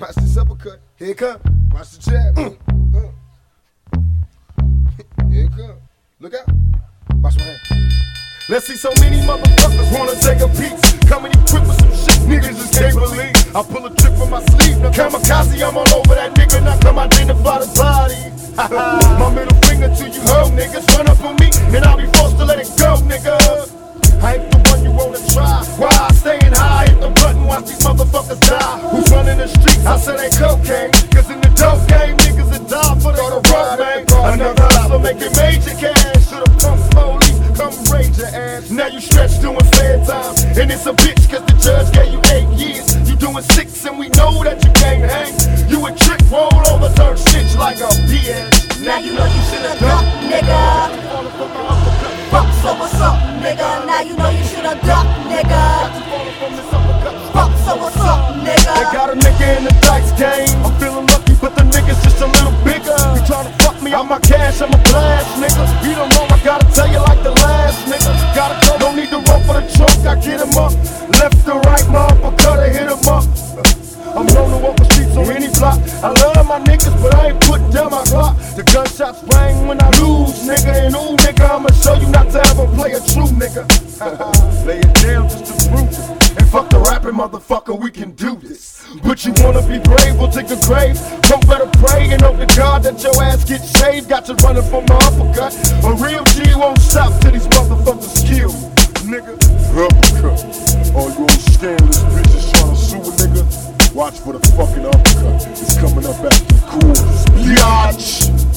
Here it come. Watch the jab. Uh, uh. Here it come. Look out. Watch my hand. Let's see so many motherfuckers wanna take a piece. Coming equipped with some shit niggas just can't believe. I pull a trick from my sleeve. Now kamikaze, I'm all over that nigga. Now come identify the body. my middle finger to you hoe niggas. Run up on me and I'll be forced to let it go, nigga. Running the streets? I said they cocaine. Cause in the dope game, niggas that die for the road, man. Another hustler making major cash. Should've pumped police, come raise your ass. Now you stretch doing fair time. And it's a bitch up, They got a nigga in the dice game. I'm feeling lucky, but the nigga's just a little bigger. You tryna fuck me out my cash, I'm a blast, nigga. You don't know, I gotta tell you like the last nigga. Gotta go, don't need to roll for the trunk, I get him up. Left to right, my uppercut, I hit him up. I'm known to walk the streets on any block. I love my niggas, but I ain't putting down my clock. The gunshots bang when I lose, nigga. And ooh, nigga, I'ma show you not to ever play a true nigga. motherfucker, we can do this. But you wanna be brave, we'll take a grave. Don't better pray and hope to God that your ass gets saved. Got you running for my uppercut. A real G won't stop till these motherfuckers kill nigga. Uppercut. All you old scandalous bitches trying to sue a nigga. Watch for the fucking uppercut. It's coming up after the chorus. Biatch!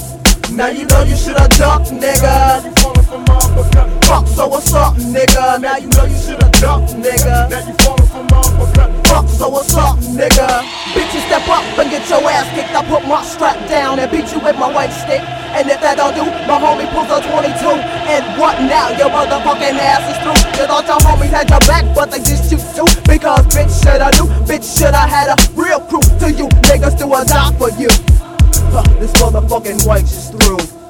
Now you know you should've ducked, nigga. You falling for my uppercut. Fuck, so what's up, nigga? Now you know you should've ducked, nigga. Now you I put my strap down and beat you with my white stick. And if that don't do, my homie pulls a 22. And what now? Your motherfucking ass is through. You thought your homies had your back, but they just shoot too. Because bitch shoulda knew, bitch shoulda had a real proof to you. Niggas do a die for you. Huh, this motherfucking white is through.